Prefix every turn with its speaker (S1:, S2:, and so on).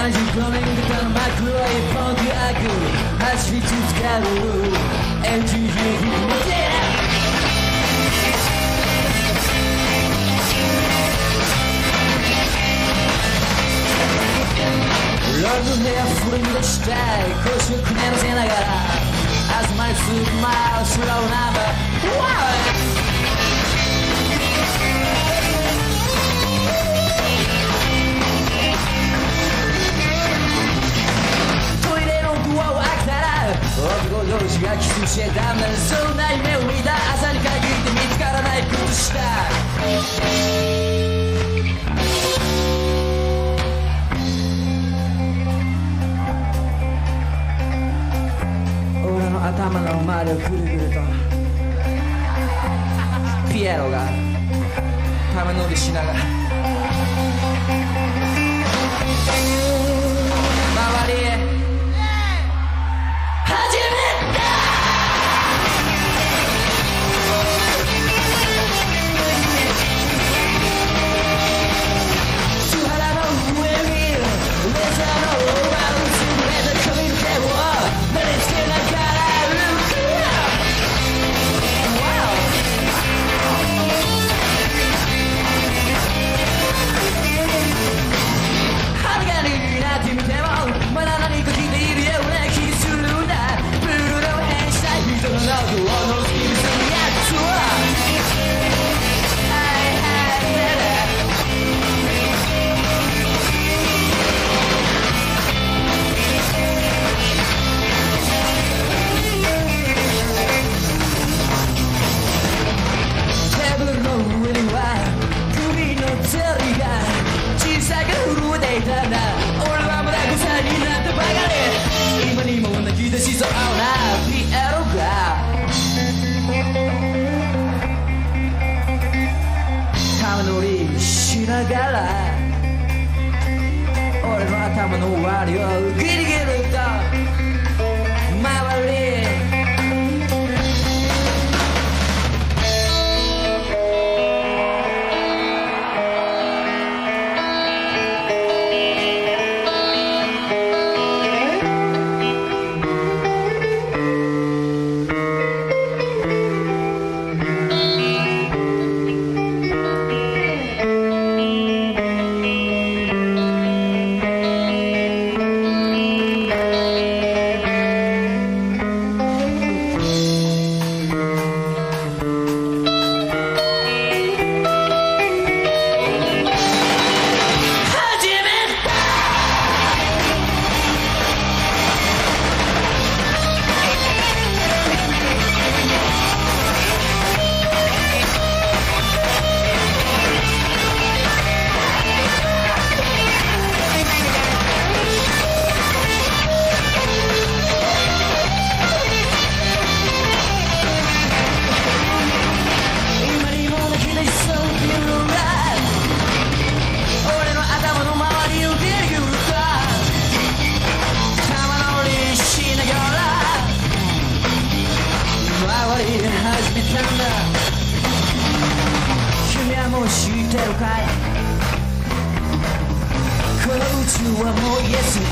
S1: 感じ込める歌の幕を一本で開く走り続ける演じる見せ Lord ne fırında işte Koşu kınarız na gara As my sweet mouth slow number Wow 士がキスしてたんだそんな夢を見た朝に限って見つからない靴下俺の頭の周りをぐるぐると。ピエロが玉乗りしながら。ていたんだ俺はまだ5歳になったばかり。今にも泣き出しそうなピエロが玉乗りしなが。ら俺の頭の終わりをギリギリと。知ってるかいこの宇宙はもうイエスか